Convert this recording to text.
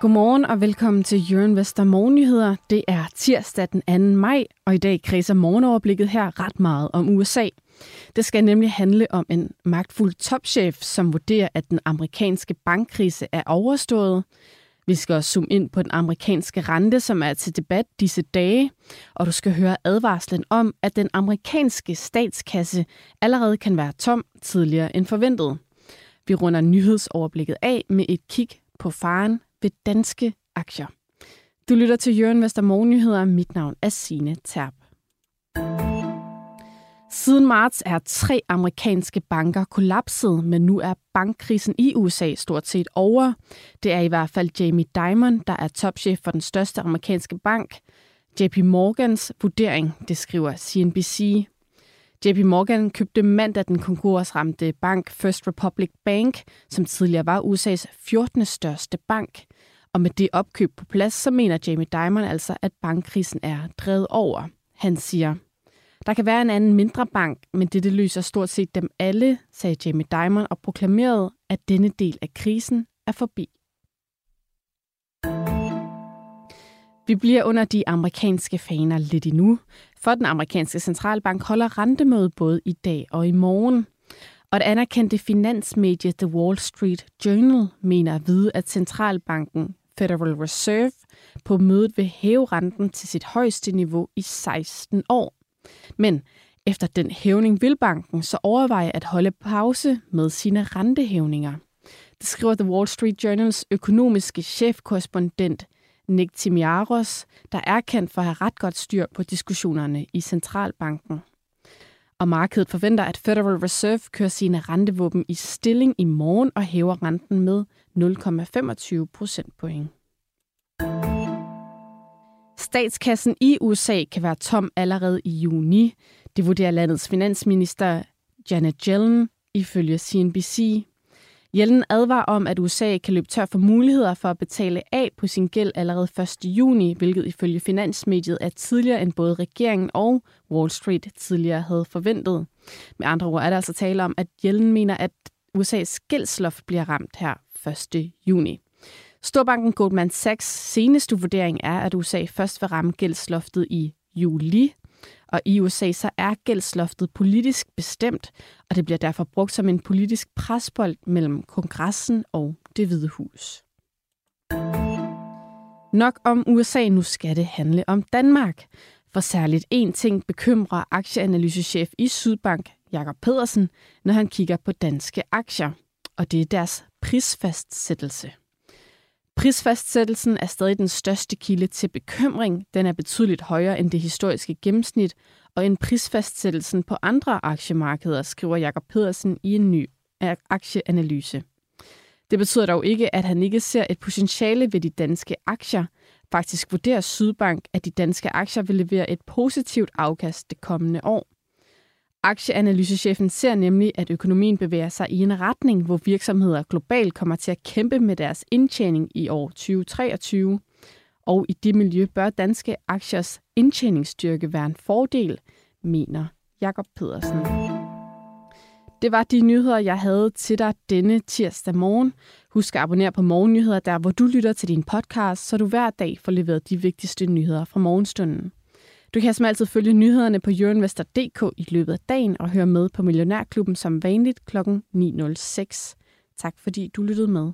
Godmorgen og velkommen til Jørgen Vester Morgennyheder. Det er tirsdag den 2. maj, og i dag kredser morgenoverblikket her ret meget om USA. Det skal nemlig handle om en magtfuld topchef, som vurderer, at den amerikanske bankkrise er overstået. Vi skal også zoome ind på den amerikanske rente, som er til debat disse dage, og du skal høre advarslen om, at den amerikanske statskasse allerede kan være tom tidligere end forventet. Vi runder nyhedsoverblikket af med et kig på faren ved danske aktier. Du lytter til Jørgen Vester Morgennyheder. Mit navn er Sine Terp. Siden marts er tre amerikanske banker kollapset, men nu er bankkrisen i USA stort set over. Det er i hvert fald Jamie Dimon, der er topchef for den største amerikanske bank. JP Morgans vurdering, det skriver CNBC. JP Morgan købte mandag den konkursramte bank First Republic Bank, som tidligere var USA's 14. største bank. Og med det opkøb på plads, så mener Jamie Dimon altså, at bankkrisen er drevet over. Han siger, der kan være en anden mindre bank, men det, det løser stort set dem alle, sagde Jamie Dimon og proklamerede, at denne del af krisen er forbi. Vi bliver under de amerikanske faner lidt endnu, for den amerikanske centralbank holder rentemøde både i dag og i morgen. Og det anerkendte finansmedie The Wall Street Journal mener at vide, at centralbanken Federal Reserve på mødet vil hæve renten til sit højeste niveau i 16 år. Men efter den hævning vil banken så overveje at holde pause med sine rentehævninger. Det skriver The Wall Street Journals økonomiske chefkorrespondent Nick Timiaros, der er kendt for at have ret godt styr på diskussionerne i centralbanken. Og markedet forventer, at Federal Reserve kører sine rentevåben i stilling i morgen og hæver renten med 0,25 procentpoint. Statskassen i USA kan være tom allerede i juni. Det vurderer landets finansminister Janet Yellen ifølge CNBC. Jellen advarer om, at USA kan løbe tør for muligheder for at betale af på sin gæld allerede 1. juni, hvilket ifølge finansmediet er tidligere end både regeringen og Wall Street tidligere havde forventet. Med andre ord er der altså tale om, at Jellen mener, at USA's gældsloft bliver ramt her 1. juni. Storbanken Goldman Sachs seneste vurdering er, at USA først vil ramme gældsloftet i juli, og i USA så er gældsloftet politisk bestemt, og det bliver derfor brugt som en politisk presbold mellem kongressen og det hvide hus. Nok om USA, nu skal det handle om Danmark. For særligt én ting bekymrer aktieanalysechef i Sydbank, Jakob Pedersen, når han kigger på danske aktier, og det er deres prisfastsættelse. Prisfastsættelsen er stadig den største kilde til bekymring. Den er betydeligt højere end det historiske gennemsnit, og en prisfastsættelsen på andre aktiemarkeder, skriver Jakob Pedersen i en ny aktieanalyse. Det betyder dog ikke, at han ikke ser et potentiale ved de danske aktier. Faktisk vurderer Sydbank, at de danske aktier vil levere et positivt afkast det kommende år. Aktieanalysechefen ser nemlig, at økonomien bevæger sig i en retning, hvor virksomheder globalt kommer til at kæmpe med deres indtjening i år 2023. Og i det miljø bør danske aktiers indtjeningsstyrke være en fordel, mener Jakob Pedersen. Det var de nyheder, jeg havde til dig denne tirsdag morgen. Husk at abonnere på Morgennyheder, der hvor du lytter til din podcast, så du hver dag får leveret de vigtigste nyheder fra morgenstunden. Du kan som altid følge nyhederne på jørenvester.dk i løbet af dagen og høre med på Millionærklubben som vanligt kl. 9.06. Tak fordi du lyttede med.